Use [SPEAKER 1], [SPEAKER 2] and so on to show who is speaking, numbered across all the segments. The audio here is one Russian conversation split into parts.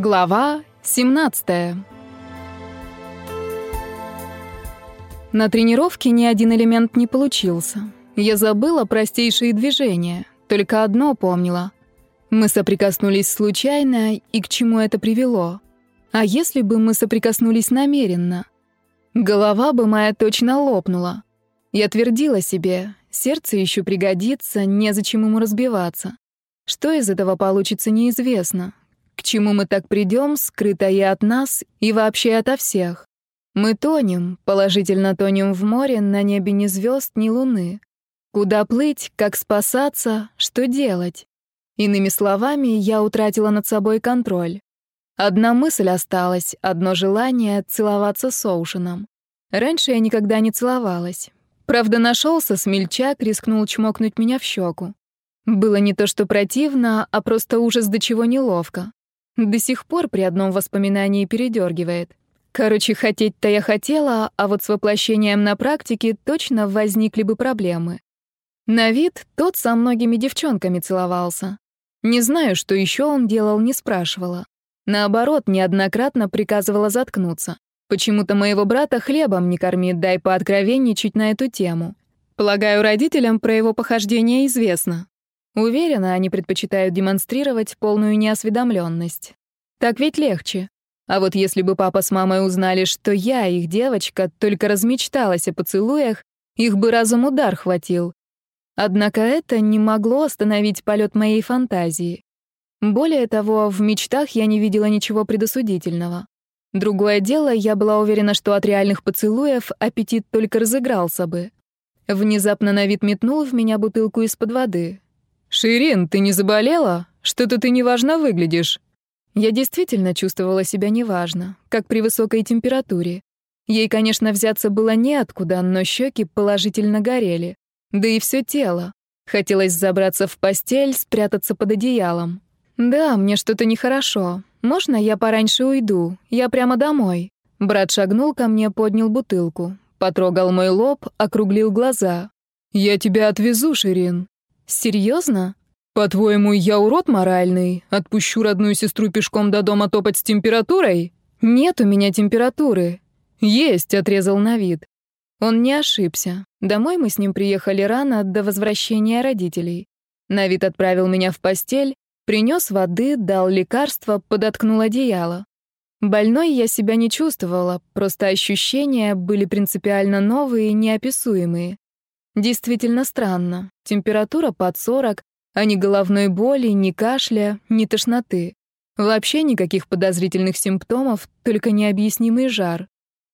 [SPEAKER 1] Глава 17. На тренировке ни один элемент не получился. Я забыла простейшие движения, только одно помнила. Мы соприкоснулись случайно, и к чему это привело? А если бы мы соприкоснулись намеренно? Голова бы моя точно лопнула. Я твердила себе, сердце еще пригодится, незачем ему разбиваться. Что из этого получится, неизвестно. К чему мы так придем, скрыто и от нас, и вообще ото всех. Мы тонем, положительно тонем в море, на небе ни звезд, ни луны. Куда плыть, как спасаться, что делать? Иными словами, я утратила над собой контроль. Одна мысль осталась, одно желание — целоваться с Оушеном. Раньше я никогда не целовалась. Правда, нашелся смельчак, рискнул чмокнуть меня в щеку. Было не то что противно, а просто ужас до чего неловко. До сих пор при одном воспоминании передергивает. Короче, хотеть-то я хотела, а вот с воплощением на практике точно возникли бы проблемы. На вид тот со многими девчонками целовался. Не знаю, что еще он делал, не спрашивала. Наоборот, неоднократно приказывала заткнуться. Почему-то моего брата хлебом не кормит, дай пооткровенничать на эту тему. Полагаю, родителям про его похождение известно. Уверена, они предпочитают демонстрировать полную неосведомленность. Так ведь легче. А вот если бы папа с мамой узнали, что я, их девочка, только размечталась о поцелуях, их бы разум удар хватил. Однако это не могло остановить полет моей фантазии. Более того, в мечтах я не видела ничего предосудительного. Другое дело, я была уверена, что от реальных поцелуев аппетит только разыгрался бы. Внезапно на вид метнул в меня бутылку из-под воды. «Ширин, ты не заболела? Что-то ты неважно выглядишь». Я действительно чувствовала себя неважно, как при высокой температуре. Ей, конечно, взяться было неоткуда, но щеки положительно горели. Да и все тело. Хотелось забраться в постель, спрятаться под одеялом. «Да, мне что-то нехорошо. Можно я пораньше уйду? Я прямо домой». Брат шагнул ко мне, поднял бутылку. Потрогал мой лоб, округлил глаза. «Я тебя отвезу, Ширин». Серьезно? По-твоему, я урод моральный? Отпущу родную сестру пешком до дома топать с температурой? Нет у меня температуры. Есть, отрезал на вид. Он не ошибся. Домой мы с ним приехали рано до возвращения родителей. Навид отправил меня в постель, принес воды, дал лекарства, подоткнул одеяло. Больной я себя не чувствовала, просто ощущения были принципиально новые и неописуемые. Действительно странно. Температура под 40, а ни головной боли, ни кашля, ни тошноты. Вообще никаких подозрительных симптомов, только необъяснимый жар.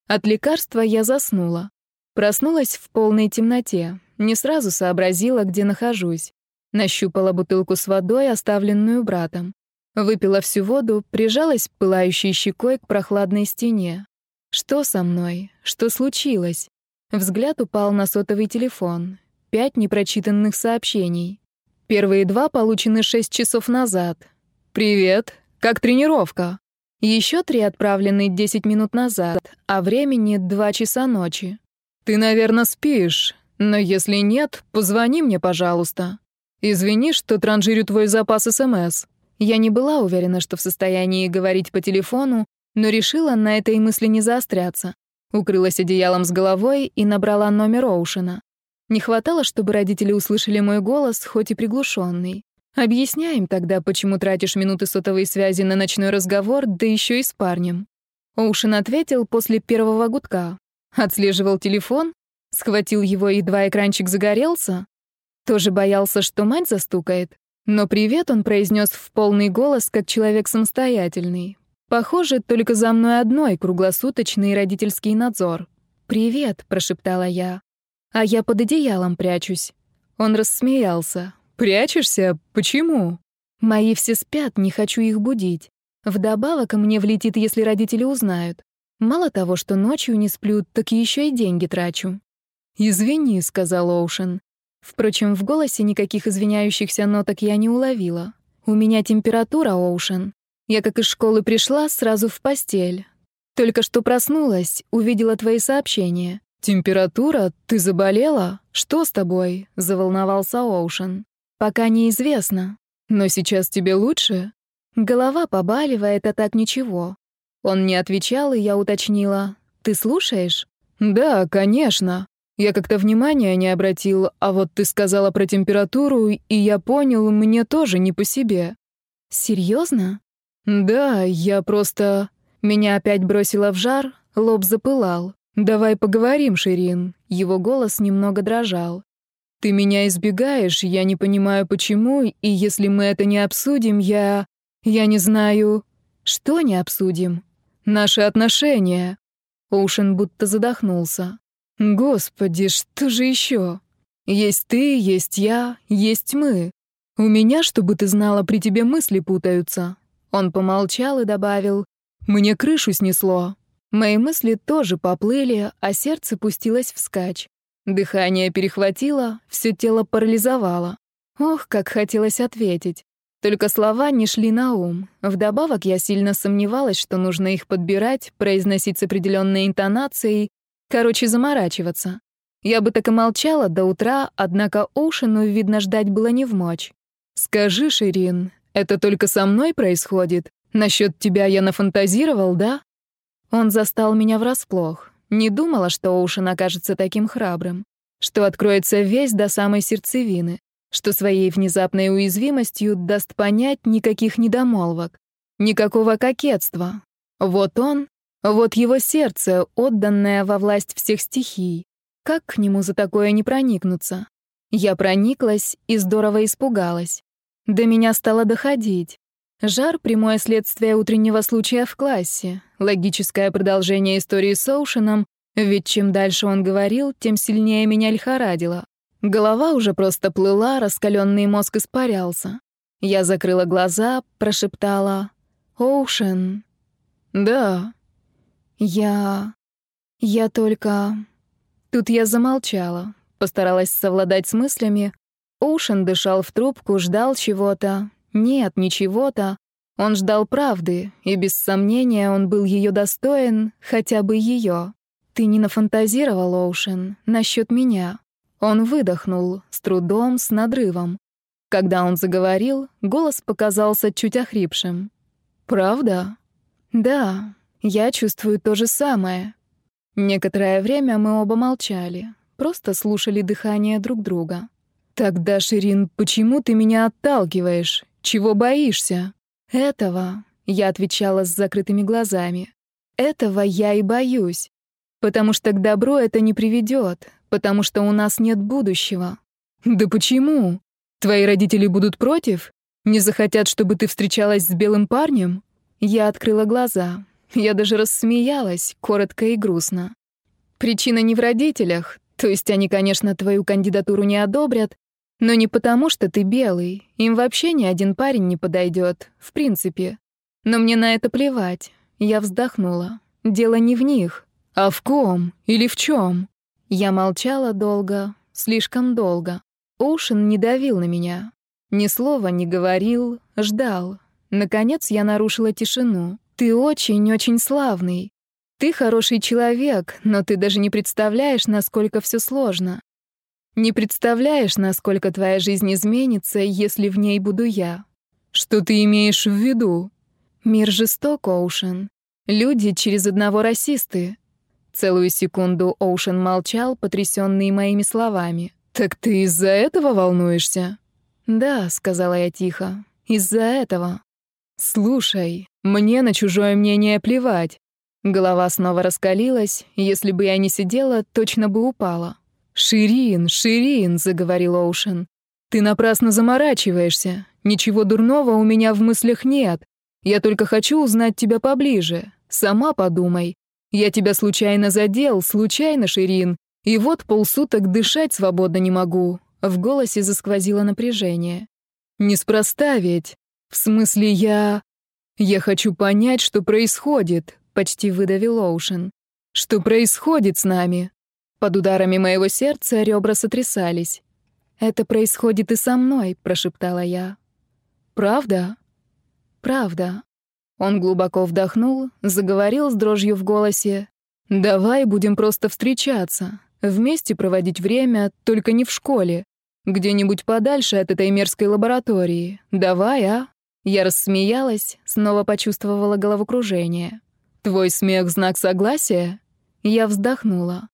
[SPEAKER 1] От лекарства я заснула. Проснулась в полной темноте. Не сразу сообразила, где нахожусь. Нащупала бутылку с водой, оставленную братом. Выпила всю воду, прижалась пылающей щекой к прохладной стене. Что со мной? Что случилось? Взгляд упал на сотовый телефон. Пять непрочитанных сообщений. Первые два получены шесть часов назад. «Привет. Как тренировка?» Еще три отправлены десять минут назад, а времени два часа ночи. «Ты, наверное, спишь, но если нет, позвони мне, пожалуйста. Извини, что транжирю твой запас СМС». Я не была уверена, что в состоянии говорить по телефону, но решила на этой мысли не заостряться. Укрылась одеялом с головой и набрала номер Оушена. Не хватало, чтобы родители услышали мой голос, хоть и приглушенный. Объясняем тогда, почему тратишь минуты сотовой связи на ночной разговор, да еще и с парнем. Оушен ответил после первого гудка. Отслеживал телефон, схватил его, едва экранчик загорелся. Тоже боялся, что мать застукает. Но привет он произнес в полный голос, как человек самостоятельный. Похоже, только за мной одной круглосуточный родительский надзор. «Привет», — прошептала я. «А я под одеялом прячусь». Он рассмеялся. «Прячешься? Почему?» «Мои все спят, не хочу их будить. Вдобавок мне влетит, если родители узнают. Мало того, что ночью не сплю, так еще и деньги трачу». «Извини», — сказал Оушен. Впрочем, в голосе никаких извиняющихся ноток я не уловила. «У меня температура, Оушен. Я как из школы пришла, сразу в постель. Только что проснулась, увидела твои сообщения. «Температура? Ты заболела? Что с тобой?» — заволновался Оушен. «Пока неизвестно. Но сейчас тебе лучше?» Голова побаливает, а так ничего. Он не отвечал, и я уточнила. «Ты слушаешь?»
[SPEAKER 2] «Да, конечно. Я как-то внимания не обратил, а вот ты сказала про температуру, и я понял, мне тоже не по себе».
[SPEAKER 1] «Серьезно?»
[SPEAKER 2] «Да, я просто...» Меня опять бросило в жар, лоб запылал. «Давай поговорим, Ширин». Его голос немного дрожал. «Ты меня избегаешь, я не понимаю, почему, и если мы это не обсудим, я... я не знаю...»
[SPEAKER 1] «Что не обсудим?»
[SPEAKER 2] «Наши отношения».
[SPEAKER 1] Оушен будто задохнулся.
[SPEAKER 2] «Господи, что же еще? Есть ты, есть я, есть мы. У меня, чтобы ты знала, при тебе мысли путаются». Он помолчал и добавил, «Мне крышу снесло». Мои мысли тоже поплыли, а сердце пустилось вскачь. Дыхание перехватило, все тело парализовало. Ох, как хотелось ответить. Только слова не шли на ум. Вдобавок я сильно сомневалась, что нужно их подбирать, произносить с определенной интонацией, короче, заморачиваться. Я бы так и молчала до утра, однако Оушену, видно, ждать было не в мочь. «Скажи, Ширин, это только со мной происходит? Насчет тебя я нафантазировал, да?» Он застал меня врасплох. Не думала, что Оушен окажется таким храбрым, что откроется весь до самой сердцевины, что своей внезапной уязвимостью даст понять никаких недомолвок, никакого кокетства. Вот он, вот его сердце, отданное во власть всех стихий. Как к нему за такое не проникнуться? Я прониклась и здорово испугалась. До меня стало доходить. Жар — прямое следствие утреннего случая в классе, логическое продолжение истории с Оушеном, ведь чем дальше он говорил, тем сильнее меня лихорадило. Голова уже просто плыла, раскаленный мозг испарялся. Я закрыла глаза, прошептала «Оушен». «Да». «Я... я только...» Тут я замолчала, постаралась совладать с мыслями. Оушен дышал в трубку, ждал чего-то, нет, ничего-то. Он ждал правды, и без сомнения он был ее достоин, хотя бы ее. Ты не нафантазировал, Оушен, насчет меня. Он выдохнул, с трудом, с надрывом. Когда он заговорил, голос показался чуть охрипшим. «Правда?» «Да, я чувствую то же самое». Некоторое время мы оба молчали, просто слушали дыхание друг друга. «Тогда, Ширин, почему ты меня отталкиваешь? Чего боишься?» «Этого», — я отвечала с закрытыми глазами. «Этого я и боюсь. Потому что к добру это не приведет, потому что у нас нет будущего». «Да почему? Твои родители будут против? Не захотят, чтобы ты встречалась с белым парнем?» Я открыла глаза. Я даже рассмеялась, коротко и грустно. Причина не в родителях, то есть они, конечно, твою кандидатуру не одобрят, но не потому, что ты белый. Им вообще ни один парень не подойдет, в принципе. Но мне на это плевать. Я вздохнула. Дело не в них. А в ком? Или в чем? Я молчала долго, слишком долго. Оушен не давил на меня. Ни слова не говорил, ждал. Наконец я нарушила тишину. «Ты очень-очень славный. Ты хороший человек, но ты даже не представляешь, насколько все сложно. Не представляешь, насколько твоя жизнь изменится, если в ней буду я. Что ты имеешь в виду? Мир жесток, Оушен. Люди через одного расисты. Целую секунду Оушен молчал, потрясенный моими словами. «Так ты из-за этого волнуешься?» «Да», — сказала я тихо, — «из-за этого». «Слушай, мне на чужое мнение плевать». Голова снова раскалилась, если бы я не сидела, точно бы упала. «Ширин, Ширин», — заговорил Оушен, — «ты напрасно заморачиваешься. Ничего дурного у меня в мыслях нет. Я только хочу узнать тебя поближе. Сама подумай. Я тебя случайно задел, случайно, Ширин, и вот полсуток дышать свободно не могу». В голосе засквозило напряжение. «Неспроста ведь. В смысле, я... Я хочу понять, что происходит», — почти выдавил Оушен. «Что происходит с нами?» Под ударами моего сердца ребра сотрясались. «Это происходит и со мной», — прошептала я. «Правда?» «Правда». Он глубоко вдохнул, заговорил с дрожью в голосе. «Давай будем просто встречаться, вместе проводить время, только не в школе, где-нибудь подальше от этой мерзкой лаборатории. Давай, а?
[SPEAKER 1] Я рассмеялась, снова почувствовала головокружение. «Твой смех — знак согласия?» Я вздохнула.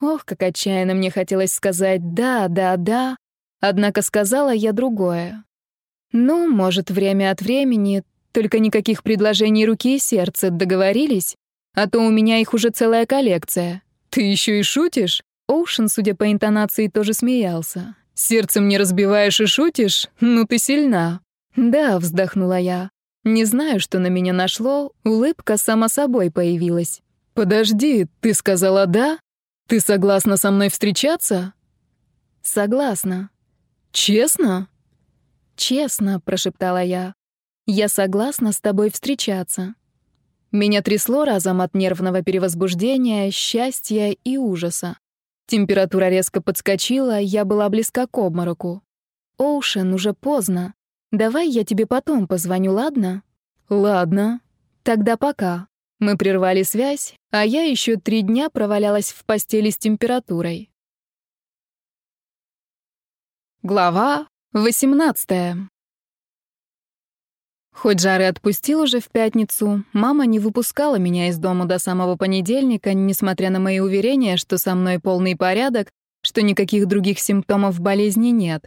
[SPEAKER 1] Ох, как отчаянно мне хотелось сказать «да, да, да», однако сказала я другое. «Ну, может, время от времени, только никаких предложений руки и сердца, договорились? А то у меня их уже целая коллекция». «Ты еще и шутишь?» Оушен, судя по интонации, тоже смеялся. «Сердцем не разбиваешь и шутишь? Ну ты сильна». «Да», — вздохнула я. Не знаю, что на меня нашло, улыбка сама собой появилась. «Подожди, ты сказала «да»? Ты согласна со мной встречаться?» «Согласна». «Честно?» «Честно», — прошептала я. «Я согласна с тобой встречаться». Меня трясло разом от нервного перевозбуждения, счастья и ужаса. Температура резко подскочила, я была близка к обмороку. «Оушен, уже поздно. Давай я тебе потом позвоню, ладно?» «Ладно. Тогда пока». Мы прервали связь, а я еще три дня провалялась в постели с температурой. Глава 18 Хоть жары отпустил уже в пятницу, мама не выпускала меня из дома до самого понедельника, несмотря на мои уверения, что со мной полный порядок, что никаких других симптомов болезни нет.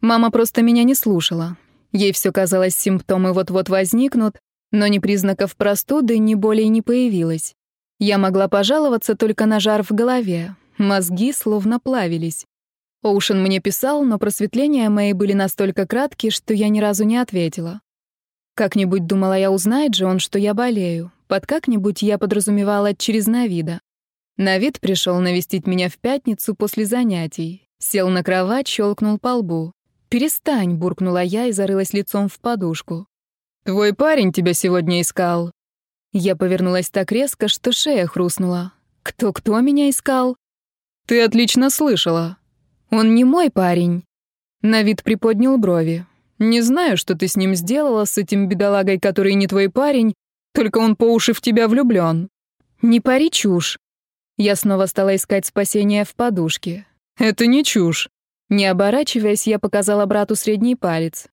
[SPEAKER 1] Мама просто меня не слушала. Ей все казалось, симптомы вот-вот возникнут, но ни признаков простуды, ни боли не появилось. Я могла пожаловаться только на жар в голове. Мозги словно плавились. Оушен мне писал, но просветления мои были настолько краткие, что я ни разу не ответила. Как-нибудь думала я, узнает же он, что я болею. Под как-нибудь я подразумевала через Навида. Навид пришел навестить меня в пятницу после занятий. Сел на кровать, щелкнул по лбу. «Перестань», — буркнула я и зарылась лицом в подушку. «Твой парень тебя сегодня искал». Я повернулась так резко, что шея хрустнула. «Кто-кто меня искал?» «Ты отлично слышала. Он не мой парень». На вид приподнял брови. «Не знаю, что ты с ним сделала, с этим бедолагой, который не твой парень, только он по уши в тебя влюблён». «Не пари чушь». Я снова стала искать спасения в подушке. «Это не чушь. Не оборачиваясь, я показала брату средний палец.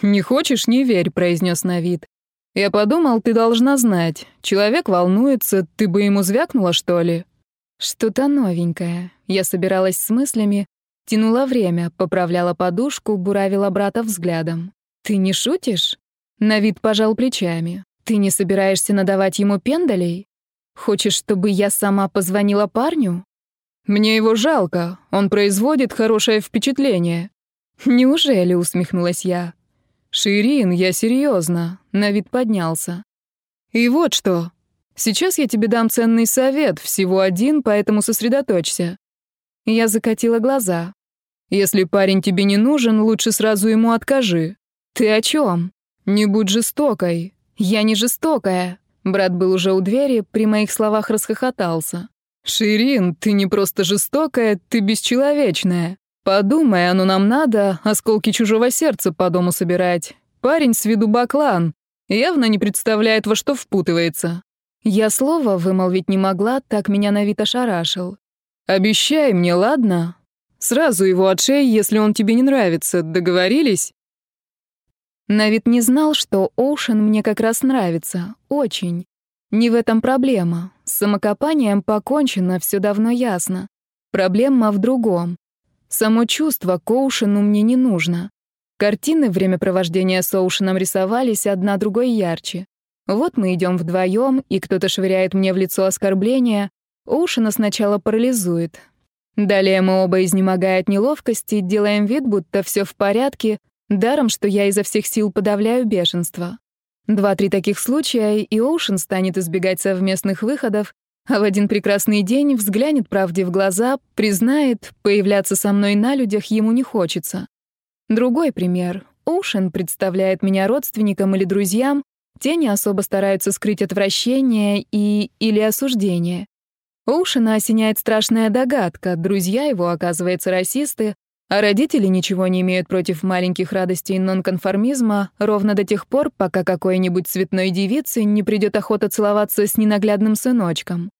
[SPEAKER 1] «Не хочешь — не верь», — произнес Навид. «Я подумал, ты должна знать. Человек волнуется, ты бы ему звякнула, что ли?» «Что-то новенькое». Я собиралась с мыслями, тянула время, поправляла подушку, буравила брата взглядом. «Ты не шутишь?» Навид пожал плечами. «Ты не собираешься надавать ему пендалей? Хочешь, чтобы я сама позвонила парню?» Мне его жалко, он производит хорошее впечатление. Неужели, усмехнулась я. Ширин, я серьезно. На вид поднялся. И вот что. Сейчас я тебе дам ценный совет, всего один, поэтому сосредоточься. Я закатила глаза. Если парень тебе не нужен, лучше сразу ему откажи. Ты о чем? Не будь жестокой. Я не жестокая. Брат был уже у двери, при моих словах расхохотался. «Ширин, ты не просто жестокая, ты бесчеловечная. Подумай, оно нам надо, осколки чужого сердца по дому собирать. Парень с виду баклан, явно не представляет, во что впутывается». Я слова вымолвить не могла, так меня на вид ошарашил. «Обещай мне, ладно? Сразу его отшей, если он тебе не нравится. Договорились?» Навид не знал, что Оушен мне как раз нравится. Очень. Не в этом проблема. С самокопанием покончено, все давно ясно. Проблема в другом. Само чувство к Оушену мне не нужно. Картины времяпровождения с Оушеном рисовались одна другой ярче. Вот мы идем вдвоем, и кто-то швыряет мне в лицо оскорбление. Оушена сначала парализует. Далее мы оба, изнемогая от неловкости, делаем вид, будто все в порядке, даром, что я изо всех сил подавляю бешенство. Два-три таких случая, и Оушен станет избегать совместных выходов, а в один прекрасный день взглянет правде в глаза, признает, появляться со мной на людях ему не хочется. Другой пример. Оушен представляет меня родственникам или друзьям, те не особо стараются скрыть отвращение и или осуждение. Оушена осеняет страшная догадка, друзья его, оказывается, расисты, а родители ничего не имеют против маленьких радостей нонконформизма ровно до тех пор, пока какой-нибудь цветной девице не придет охота целоваться с ненаглядным сыночком.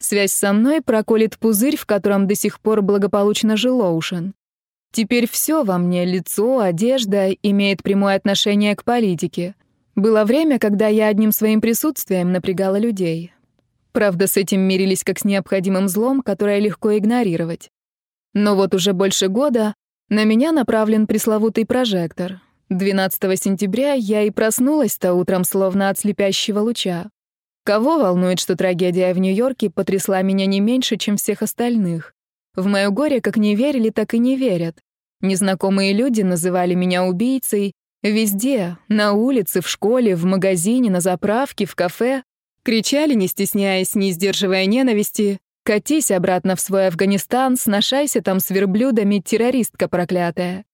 [SPEAKER 1] Связь со мной проколет пузырь, в котором до сих пор благополучно жил Оушен. Теперь все во мне, лицо, одежда, имеет прямое отношение к политике. Было время, когда я одним своим присутствием напрягала людей. Правда, с этим мирились как с необходимым злом, которое легко игнорировать. Но вот уже больше года на меня направлен пресловутый прожектор. 12 сентября я и проснулась-то утром словно от слепящего луча. Кого волнует, что трагедия в Нью-Йорке потрясла меня не меньше, чем всех остальных? В моё горе как не верили, так и не верят. Незнакомые люди называли меня убийцей. Везде, на улице, в школе, в магазине, на заправке, в кафе. Кричали, не стесняясь, не сдерживая ненависти. «Катись обратно в свой Афганистан, сношайся там с верблюдами, террористка проклятая».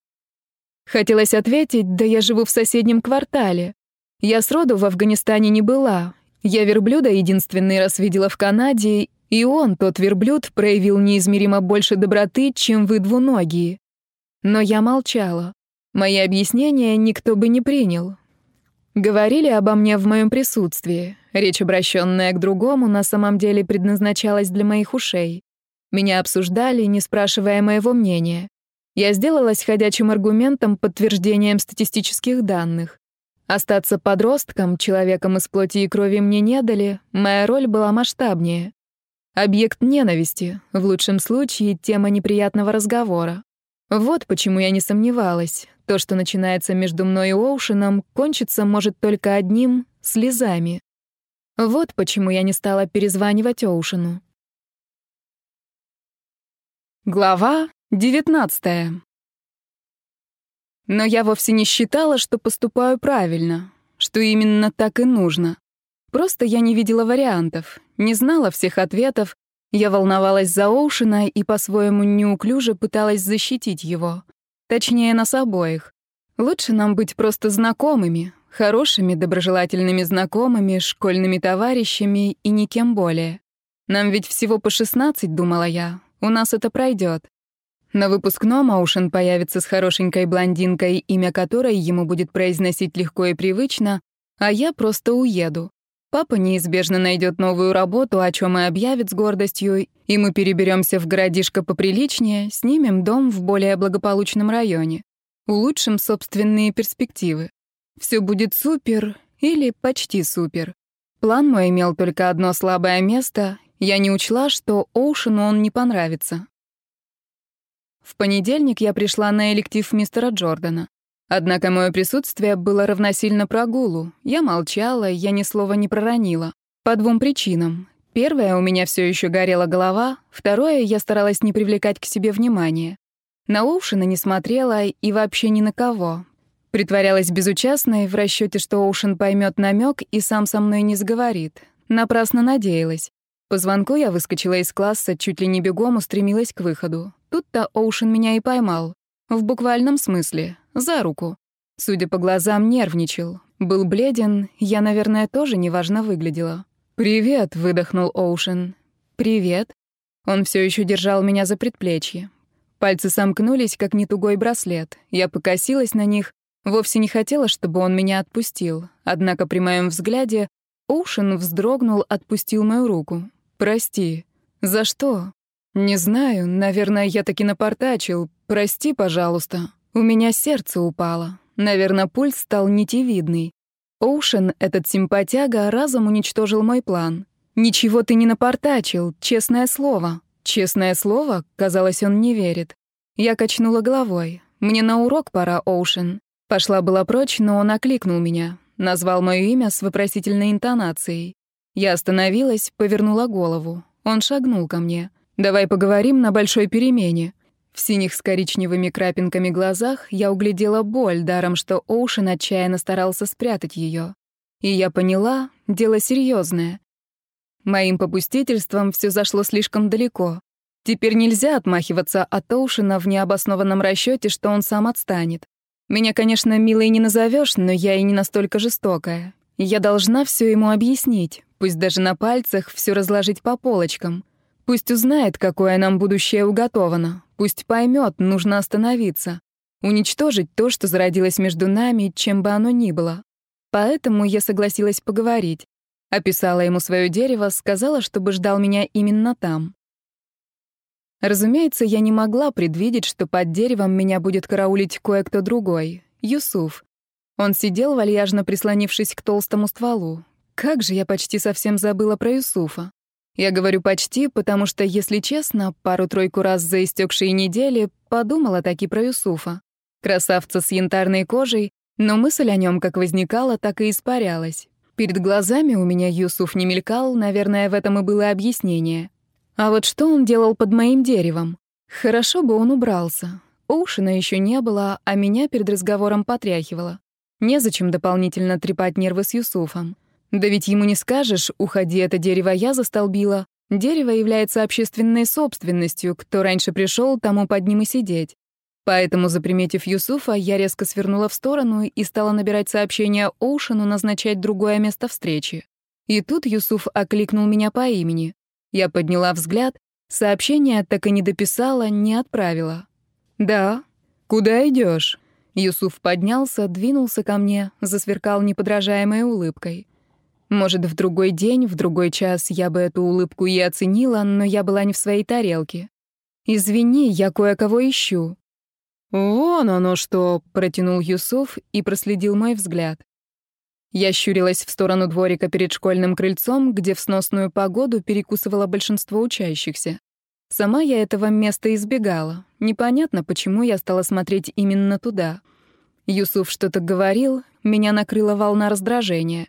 [SPEAKER 1] Хотелось ответить, да я живу в соседнем квартале. Я сроду в Афганистане не была. Я верблюда единственный раз видела в Канаде, и он, тот верблюд, проявил неизмеримо больше доброты, чем вы двуногие. Но я молчала. Мои объяснения никто бы не принял. Говорили обо мне в моем присутствии. Речь, обращенная к другому, на самом деле предназначалась для моих ушей. Меня обсуждали, не спрашивая моего мнения. Я сделалась ходячим аргументом, подтверждением статистических данных. Остаться подростком, человеком из плоти и крови мне не дали, моя роль была масштабнее. Объект ненависти, в лучшем случае тема неприятного разговора. Вот почему я не сомневалась. То, что начинается между мной и Оушеном, кончится может только одним — слезами. Вот почему я не стала перезванивать Оушену. Глава девятнадцатая. Но я вовсе не считала, что поступаю правильно, что именно так и нужно. Просто я не видела вариантов, не знала всех ответов. Я волновалась за Оушена и по-своему неуклюже пыталась защитить его. Точнее, нас обоих. Лучше нам быть просто знакомыми, хорошими, доброжелательными знакомыми, школьными товарищами и никем более. Нам ведь всего по 16, думала я. У нас это пройдет. На выпускном Оушен появится с хорошенькой блондинкой, имя которой ему будет произносить легко и привычно, а я просто уеду. Папа неизбежно найдет новую работу, о чем и объявит с гордостью, и мы переберемся в городишко поприличнее, снимем дом в более благополучном районе. Улучшим собственные перспективы. Все будет супер или почти супер. План мой имел только одно слабое место. Я не учла, что Оушену он не понравится. В понедельник я пришла на электив мистера Джордана. Однако мое присутствие было равносильно прогулу. Я молчала, я ни слова не проронила. По двум причинам. Первое, у меня все еще горела голова. Второе, я старалась не привлекать к себе внимания. На Оушена не смотрела и вообще ни на кого. Притворялась безучастной в расчете, что Оушен поймет намек и сам со мной не заговорит. Напрасно надеялась. По звонку я выскочила из класса, чуть ли не бегом устремилась к выходу. Тут-то Оушен меня и поймал. В буквальном смысле. За руку. Судя по глазам, нервничал. Был бледен, я, наверное, тоже неважно выглядела. «Привет», — выдохнул Оушен. «Привет». Он все еще держал меня за предплечье. Пальцы сомкнулись, как нетугой браслет. Я покосилась на них. Вовсе не хотела, чтобы он меня отпустил. Однако при моем взгляде Оушен вздрогнул, отпустил мою руку. «Прости». «За что?» «Не знаю. Наверное, я таки напортачил. Прости, пожалуйста». У меня сердце упало. Наверное, пульс стал нитевидный. Оушен, этот симпатяга, разом уничтожил мой план. «Ничего ты не напортачил, честное слово». «Честное слово?» Казалось, он не верит. Я качнула головой. «Мне на урок пора, Оушен». Пошла была прочь, но он окликнул меня. Назвал мое имя с вопросительной интонацией. Я остановилась, повернула голову. Он шагнул ко мне. «Давай поговорим на большой перемене». В синих с коричневыми крапинками глазах я углядела боль, даром что Оушен отчаянно старался спрятать ее. И я поняла, дело серьезное. Моим попустительством все зашло слишком далеко. Теперь нельзя отмахиваться от Оушена в необоснованном расчете, что он сам отстанет. Меня, конечно, милой не назовешь, но я и не настолько жестокая. Я должна все ему объяснить, пусть даже на пальцах все разложить по полочкам. Пусть узнает, какое нам будущее уготовано. Пусть поймет, нужно остановиться. Уничтожить то, что зародилось между нами, чем бы оно ни было. Поэтому я согласилась поговорить. Описала ему свое дерево, сказала, чтобы ждал меня именно там. Разумеется, я не могла предвидеть, что под деревом меня будет караулить кое-кто другой — Юсуф. Он сидел, вальяжно прислонившись к толстому стволу. Как же я почти совсем забыла про Юсуфа. Я говорю «почти», потому что, если честно, пару-тройку раз за истекшие недели подумала таки про Юсуфа. Красавца с янтарной кожей, но мысль о нем как возникала, так и испарялась. Перед глазами у меня Юсуф не мелькал, наверное, в этом и было объяснение. А вот что он делал под моим деревом? Хорошо бы он убрался. Оушена еще не было, а меня перед разговором потряхивало. Незачем дополнительно трепать нервы с Юсуфом. Да ведь ему не скажешь, уходи, это дерево я застолбила. Дерево является общественной собственностью, кто раньше пришел, тому под ним и сидеть. Поэтому, заприметив Юсуфа, я резко свернула в сторону и стала набирать сообщение Оушену назначать другое место встречи. И тут Юсуф окликнул меня по имени. Я подняла взгляд, сообщение так и не дописала, не отправила. «Да. Куда идешь? Юсуф поднялся, двинулся ко мне, засверкал неподражаемой улыбкой. Может, в другой день, в другой час я бы эту улыбку и оценила, но я была не в своей тарелке. «Извини, я кое-кого ищу». «Вон оно что!» — протянул Юсуф и проследил мой взгляд. Я щурилась в сторону дворика перед школьным крыльцом, где в сносную погоду перекусывало большинство учащихся. Сама я этого места избегала. Непонятно, почему я стала смотреть именно туда. Юсуф что-то говорил, меня накрыла волна раздражения.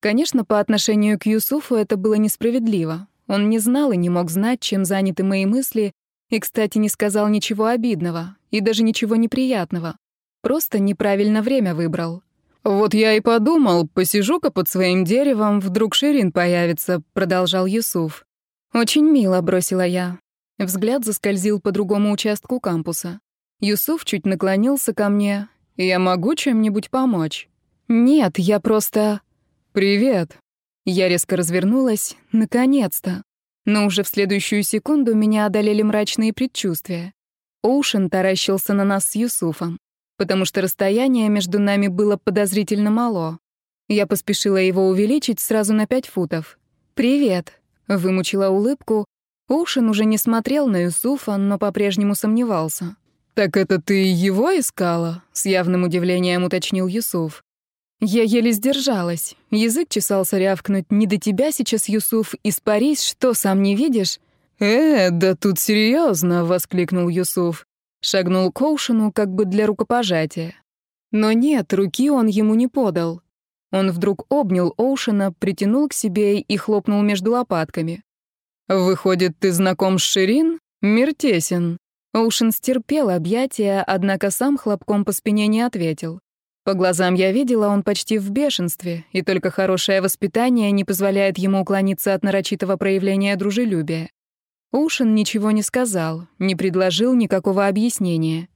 [SPEAKER 1] Конечно, по отношению к Юсуфу это было несправедливо. Он не знал и не мог знать, чем заняты мои мысли, и, кстати, не сказал ничего обидного, и даже ничего неприятного. Просто неправильно время выбрал. «Вот я и подумал, посижу-ка под своим деревом, вдруг Ширин появится», — продолжал Юсуф. «Очень мило», — бросила я. Взгляд заскользил по другому участку кампуса. Юсуф чуть наклонился ко мне. «Я могу чем-нибудь помочь?» «Нет, я просто...» «Привет». Я резко развернулась. Наконец-то. Но уже в следующую секунду меня одолели мрачные предчувствия. Оушен таращился на нас с Юсуфом, потому что расстояние между нами было подозрительно мало. Я поспешила его увеличить сразу на пять футов. «Привет», — вымучила улыбку. Оушен уже не смотрел на Юсуфа, но по-прежнему сомневался. «Так это ты его искала?» — с явным удивлением уточнил Юсуф. Я еле сдержалась. Язык чесался рявкнуть. «Не до тебя сейчас, Юсуф, испарись, что, сам не видишь?» «Э, да тут серьезно, воскликнул Юсуф. Шагнул к Оушену как бы для рукопожатия. Но нет, руки он ему не подал. Он вдруг обнял Оушена, притянул к себе и хлопнул между лопатками. «Выходит, ты знаком с Ширин? Мир тесен». Оушен стерпел объятия, однако сам хлопком по спине не ответил. По глазам я видела, он почти в бешенстве, и только хорошее воспитание не позволяет ему уклониться от нарочитого проявления дружелюбия. Ушин ничего не сказал, не предложил никакого объяснения.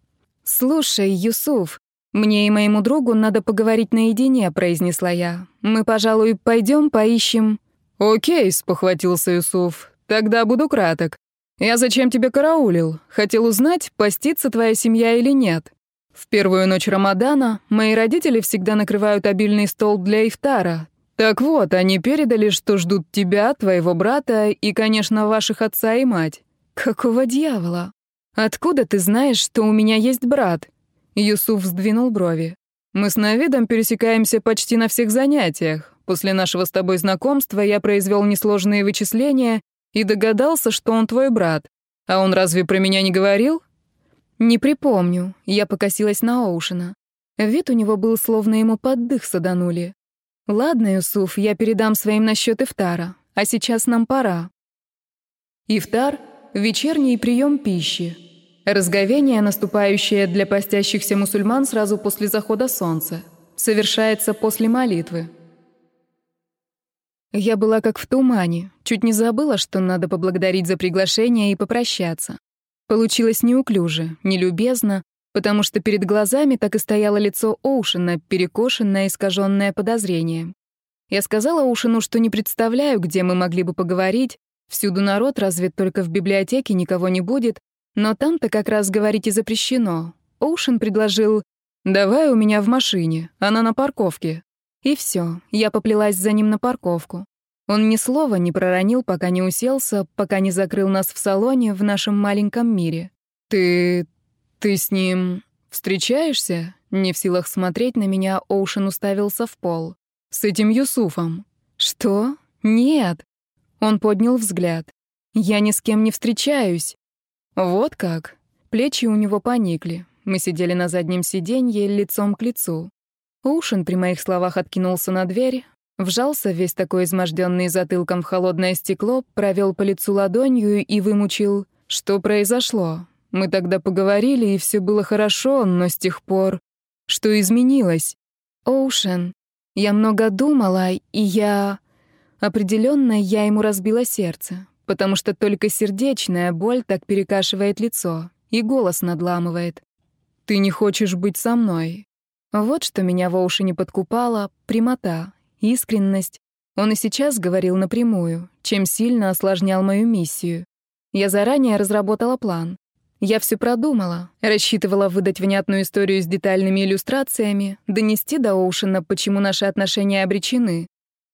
[SPEAKER 1] «Слушай, Юсуф, мне и моему другу надо поговорить наедине», — произнесла я. «Мы, пожалуй, пойдем поищем...» «Окей», — спохватился Юсуф. «Тогда буду краток. Я зачем тебя караулил? Хотел узнать, постится твоя семья или нет. В первую ночь Рамадана мои родители всегда накрывают обильный стол для ифтара. Так вот, они передали, что ждут тебя, твоего брата и, конечно, ваших отца и мать. Какого дьявола? Откуда ты знаешь, что у меня есть брат? Юсуф сдвинул брови. Мы с Навидом пересекаемся почти на всех занятиях. После нашего с тобой знакомства я произвел несложные вычисления и догадался, что он твой брат. А он разве про меня не говорил? «Не припомню», — я покосилась на Оушена. Вид у него был, словно ему под дых саданули. «Ладно, Юсуф, я передам своим насчет ифтара, а сейчас нам пора». Ифтар — вечерний прием пищи. Разговение, наступающее для постящихся мусульман сразу после захода солнца. Совершается после молитвы. Я была как в тумане, чуть не забыла, что надо поблагодарить за приглашение и попрощаться. Получилось неуклюже, нелюбезно, потому что перед глазами так и стояло лицо Оушена, перекошенное, искаженное подозрением. Я сказала Оушену, что не представляю, где мы могли бы поговорить, всюду народ, разве только в библиотеке никого не будет, но там-то как раз говорить и запрещено. Оушен предложил «Давай у меня в машине, она на парковке». И все, я поплелась за ним на парковку. Он ни слова не проронил, пока не уселся, пока не закрыл нас в салоне в нашем маленьком мире.
[SPEAKER 2] «Ты... ты с ним встречаешься?» Не в силах смотреть на меня, Оушен уставился в пол. «С этим Юсуфом».
[SPEAKER 1] «Что? Нет». Он поднял взгляд. «Я ни с кем не встречаюсь».
[SPEAKER 2] «Вот как?» Плечи у него поникли. Мы сидели на заднем сиденье лицом к лицу.
[SPEAKER 1] Оушен при моих словах откинулся на дверь, Вжался весь такой изможденный затылком в холодное стекло, провел по лицу ладонью и вымучил. Что произошло? Мы тогда поговорили, и все было хорошо, но с тех пор... Что изменилось? Оушен. Я много думала, и я... Определенно, я ему разбила сердце, потому что только сердечная боль так перекашивает лицо, и голос надламывает.
[SPEAKER 2] «Ты не хочешь быть со мной?»
[SPEAKER 1] Вот что меня в уши не подкупало — прямота, искренность. Он и сейчас говорил напрямую, чем сильно осложнял мою миссию. Я заранее разработала план. Я все продумала, рассчитывала выдать внятную историю с детальными иллюстрациями, донести до Оушена, почему наши отношения обречены.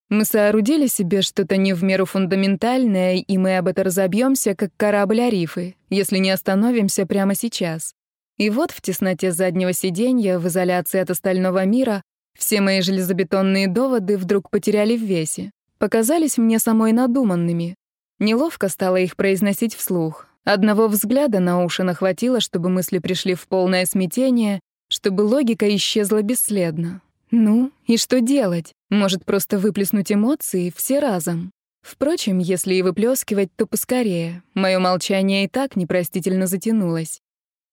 [SPEAKER 1] Мы соорудили себе что-то не в меру фундаментальное, и мы об этом разобьемся, как корабль Арифы, если не остановимся прямо сейчас. И вот в тесноте заднего сиденья, в изоляции от остального мира, все мои железобетонные доводы вдруг потеряли в весе, показались мне самой надуманными. Неловко стало их произносить вслух. Одного взгляда на уши нахватило, чтобы мысли пришли в полное смятение, чтобы логика исчезла бесследно. Ну, и что делать? Может, просто выплеснуть эмоции все разом? Впрочем, если и выплескивать, то поскорее. Мое молчание и так непростительно затянулось.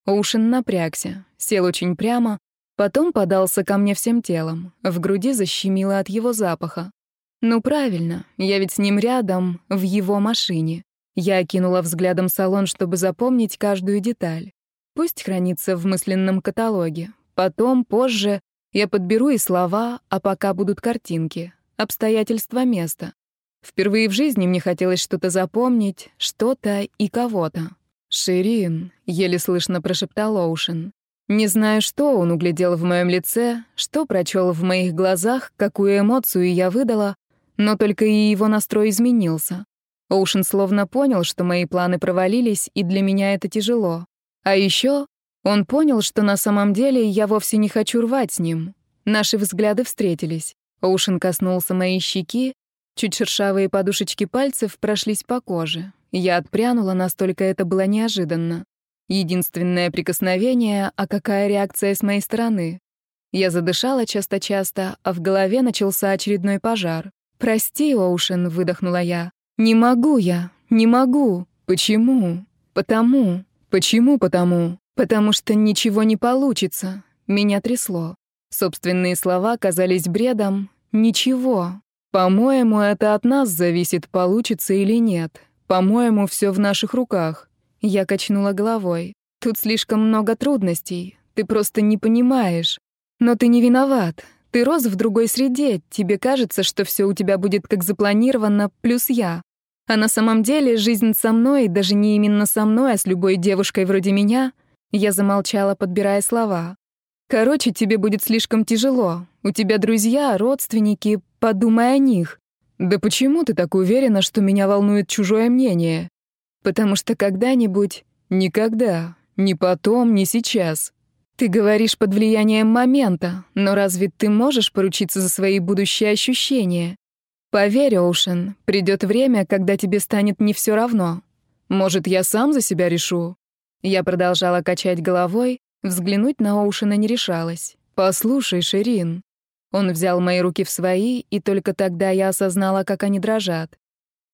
[SPEAKER 1] Ушин напрягся, сел очень прямо, Потом подался ко мне всем телом. В груди защемило от его запаха. Ну правильно, я ведь с ним рядом, в его машине. Я окинула взглядом салон, чтобы запомнить каждую деталь. Пусть хранится в мысленном каталоге. Потом, позже, я подберу и слова, а пока будут картинки, обстоятельства места. Впервые в жизни мне хотелось что-то запомнить, что-то и кого-то. «Ширин», — еле слышно прошептал Оушен. Не знаю, что он углядел в моем лице, что прочел в моих глазах, какую эмоцию я выдала, но только и его настрой изменился. Оушен словно понял, что мои планы провалились, и для меня это тяжело. А еще он понял, что на самом деле я вовсе не хочу рвать с ним. Наши взгляды встретились. Оушен коснулся моей щеки, чуть шершавые подушечки пальцев прошлись по коже. Я отпрянула, настолько это было неожиданно. Единственное прикосновение, а какая реакция с моей стороны? Я задышала часто-часто, а в голове начался очередной пожар. «Прости, Оушен», — выдохнула я. «Не могу я, не могу. Почему? Потому. Почему потому? Потому что ничего не получится». Меня трясло. Собственные слова казались бредом. «Ничего. По-моему, это от нас зависит, получится или нет. По-моему, все в наших руках. Я качнула головой. Тут слишком много трудностей. Ты просто не понимаешь. Но ты не виноват. Ты рос в другой среде. Тебе кажется, что все у тебя будет как запланировано, плюс я. А на самом деле жизнь со мной, даже не именно со мной, а с любой девушкой вроде меня, я замолчала, подбирая слова. Короче, тебе будет слишком тяжело. У тебя друзья, родственники, подумай о них. Да почему ты так уверена, что меня волнует чужое мнение? Потому что когда-нибудь... Никогда. Ни потом, ни сейчас. Ты говоришь под влиянием момента, но разве ты можешь поручиться за свои будущие ощущения? Поверь, Оушен, придет время, когда тебе станет не все равно. Может, я сам за себя решу? Я продолжала качать головой, взглянуть на Оушена не решалась. «Послушай, Ширин». Он взял мои руки в свои, и только тогда я осознала, как они дрожат.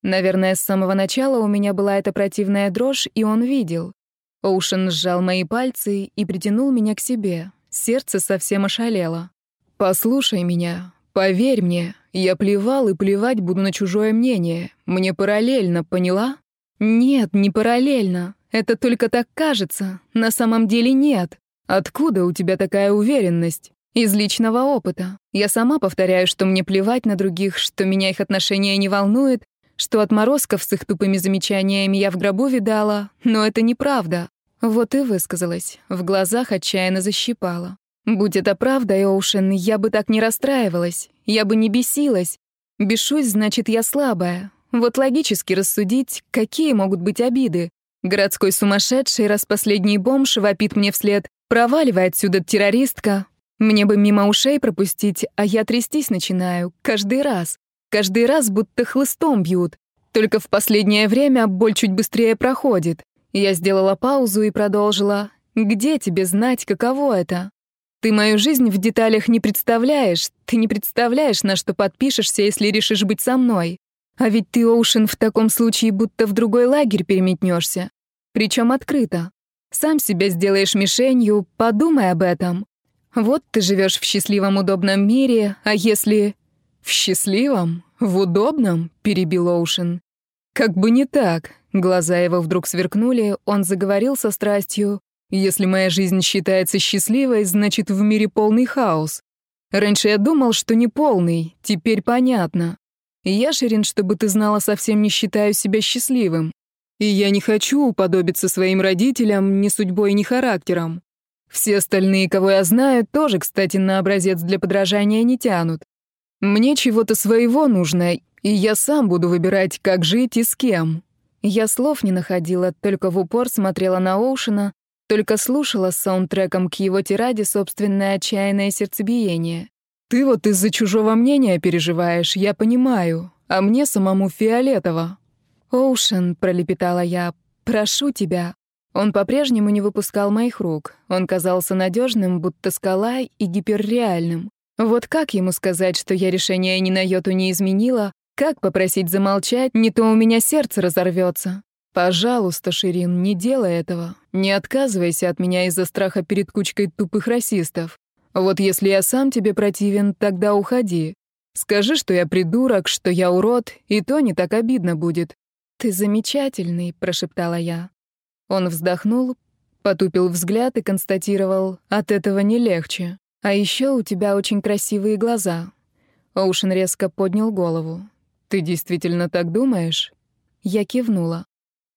[SPEAKER 1] Наверное, с самого начала у меня была эта противная дрожь, и он видел. Оушен сжал мои пальцы и притянул меня к себе. Сердце совсем ошалело. «Послушай меня. Поверь мне. Я плевал и плевать буду на чужое мнение. Мне параллельно, поняла?» «Нет, не параллельно. Это только так кажется. На самом деле нет. Откуда у тебя такая уверенность?» Из личного опыта. Я сама повторяю, что мне плевать на других, что меня их отношения не волнует, что отморозков с их тупыми замечаниями я в гробу видала, но это неправда. Вот и высказалась, в глазах отчаянно защипала. Будь это правда, Оушен, я бы так не расстраивалась, я бы не бесилась. Бешусь, значит, я слабая. Вот логически рассудить, какие могут быть обиды. Городской сумасшедший, раз последний бомж, вопит мне вслед. «Проваливай отсюда, террористка!» Мне бы мимо ушей пропустить, а я трястись начинаю. Каждый раз. Каждый раз будто хлыстом бьют. Только в последнее время боль чуть быстрее проходит. Я сделала паузу и продолжила. «Где тебе знать, каково это? Ты мою жизнь в деталях не представляешь. Ты не представляешь, на что подпишешься, если решишь быть со мной. А ведь ты, Оушен, в таком случае будто в другой лагерь переметнешься. Причем открыто. Сам себя сделаешь мишенью, подумай об этом. Вот ты живешь в счастливом удобном мире, а если... В счастливом? В удобном? Перебил Оушен. Как бы не так. Глаза его вдруг сверкнули, он заговорил со страстью. Если моя жизнь считается счастливой, значит, в мире полный хаос. Раньше я думал, что не полный, теперь понятно. Я, Ширин, чтобы ты знала, совсем не считаю себя счастливым. И я не хочу уподобиться своим родителям ни судьбой, ни характером. Все остальные, кого я знаю, тоже, кстати, на образец для подражания не тянут. Мне чего-то своего нужно, и я сам буду выбирать, как жить и с кем. Я слов не находила, только в упор смотрела на Оушена, только слушала с саундтреком к его тираде собственное отчаянное сердцебиение. Ты вот из-за чужого мнения переживаешь, я понимаю, а мне самому фиолетово. Оушен, пролепетала я, прошу тебя. Он по-прежнему не выпускал моих рук. Он казался надежным, будто скала, и гиперреальным. Вот как ему сказать, что я решение ни на йоту не изменила? Как попросить замолчать, не то у меня сердце разорвется. Пожалуйста, Ширин, не делай этого. Не отказывайся от меня из-за страха перед кучкой тупых расистов. Вот если я сам тебе противен, тогда уходи. Скажи, что я придурок, что я урод, и то не так обидно будет. Ты замечательный, прошептала я. Он вздохнул, потупил взгляд и констатировал: "От этого не легче. А еще у тебя очень красивые глаза". Оушен резко поднял голову. "Ты действительно так думаешь?" Я кивнула.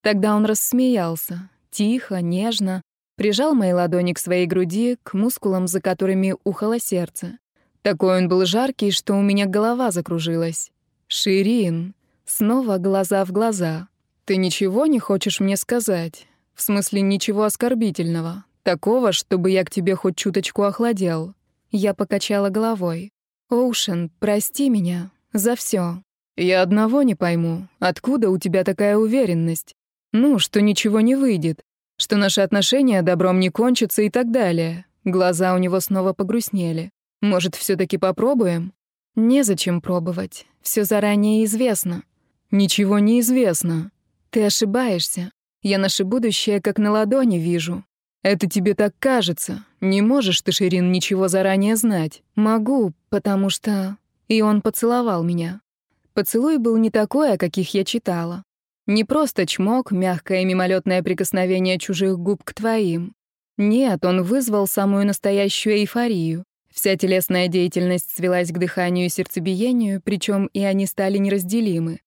[SPEAKER 1] Тогда он рассмеялся, тихо, нежно, Прижал мои ладони к своей груди, к мускулам, за которыми ухало сердце. Такой он был жаркий, что у меня голова закружилась. «Ширин!» Снова глаза в глаза. «Ты ничего не хочешь мне сказать? В смысле, ничего оскорбительного? Такого, чтобы я к тебе хоть чуточку охладел?» Я покачала головой. «Оушен, прости меня. За все. Я одного не пойму. Откуда у тебя такая уверенность? Ну, что ничего не выйдет что наши отношения добром не кончатся и так далее. Глаза у него снова погрустнели. Может, все таки попробуем? Незачем пробовать. Все заранее известно. Ничего не известно. Ты ошибаешься. Я наше будущее как на ладони вижу. Это тебе так кажется. Не можешь ты, Ширин, ничего заранее знать. Могу, потому что... И он поцеловал меня. Поцелуй был не такой, о каких я читала. Не просто чмок, мягкое мимолетное прикосновение чужих губ к твоим. Нет, он вызвал самую настоящую эйфорию. Вся телесная деятельность свелась к дыханию и сердцебиению, причем и они стали неразделимы.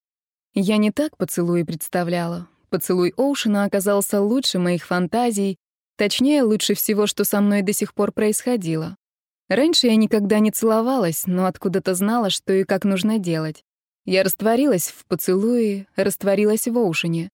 [SPEAKER 1] Я не так поцелуй представляла. Поцелуй Оушена оказался лучше моих фантазий, точнее, лучше всего, что со мной до сих пор происходило. Раньше я никогда не целовалась, но откуда-то знала, что и как нужно делать. Я растворилась в поцелуе, растворилась в Оушене.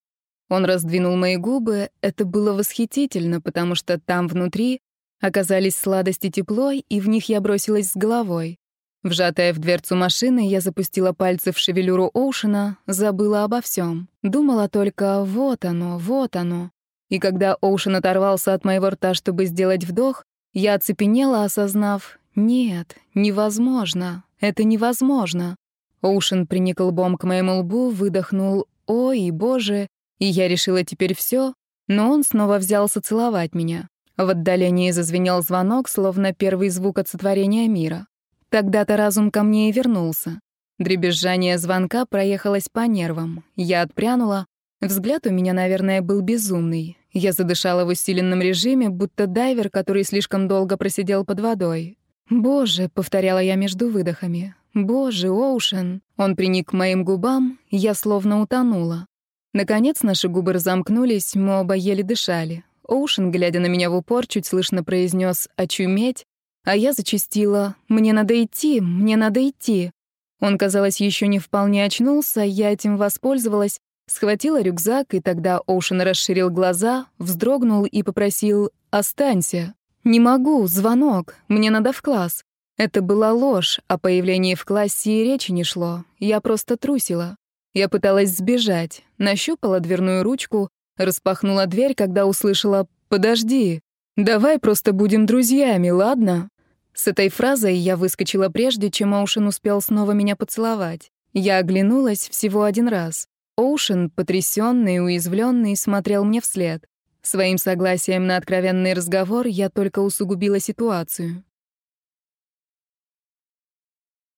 [SPEAKER 1] Он раздвинул мои губы, это было восхитительно, потому что там внутри оказались сладость и тепло, и в них я бросилась с головой. Вжатая в дверцу машины, я запустила пальцы в шевелюру Оушена, забыла обо всем. Думала только «вот оно, вот оно». И когда Оушен оторвался от моего рта, чтобы сделать вдох, я оцепенела, осознав «нет, невозможно, это невозможно». Оушен приник лбом к моему лбу, выдохнул «Ой, боже!» И я решила теперь все, но он снова взялся целовать меня. В отдалении зазвенел звонок, словно первый звук от сотворения мира. Тогда-то разум ко мне и вернулся. Дребезжание звонка проехалось по нервам. Я отпрянула. Взгляд у меня, наверное, был безумный. Я задышала в усиленном режиме, будто дайвер, который слишком долго просидел под водой. «Боже», — повторяла я между выдохами, «Боже, Оушен!» Он приник к моим губам, я словно утонула. Наконец наши губы разомкнулись, мы оба еле дышали. Оушен, глядя на меня в упор, чуть слышно произнес «очуметь», а я зачастила «мне надо идти, мне надо идти». Он, казалось, еще не вполне очнулся, я этим воспользовалась, схватила рюкзак, и тогда Оушен расширил глаза, вздрогнул и попросил «Останься». «Не могу, звонок, мне надо в класс». Это была ложь, о появлении в классе и речи не шло. Я просто трусила. Я пыталась сбежать, нащупала дверную ручку, распахнула дверь, когда услышала «Подожди, давай просто будем друзьями, ладно?» С этой фразой я выскочила прежде, чем Оушен успел снова меня поцеловать. Я оглянулась всего один раз. Оушен, потрясённый и уязвленный, смотрел мне вслед. Своим согласием на откровенный разговор я только усугубила ситуацию.